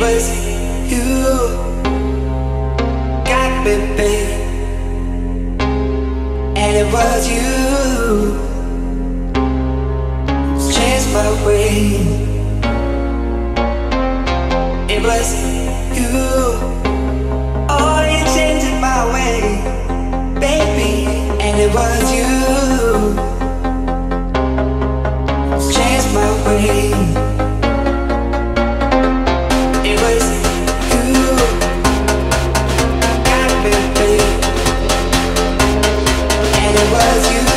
was you got me, babe. And it was you changed my way. was you.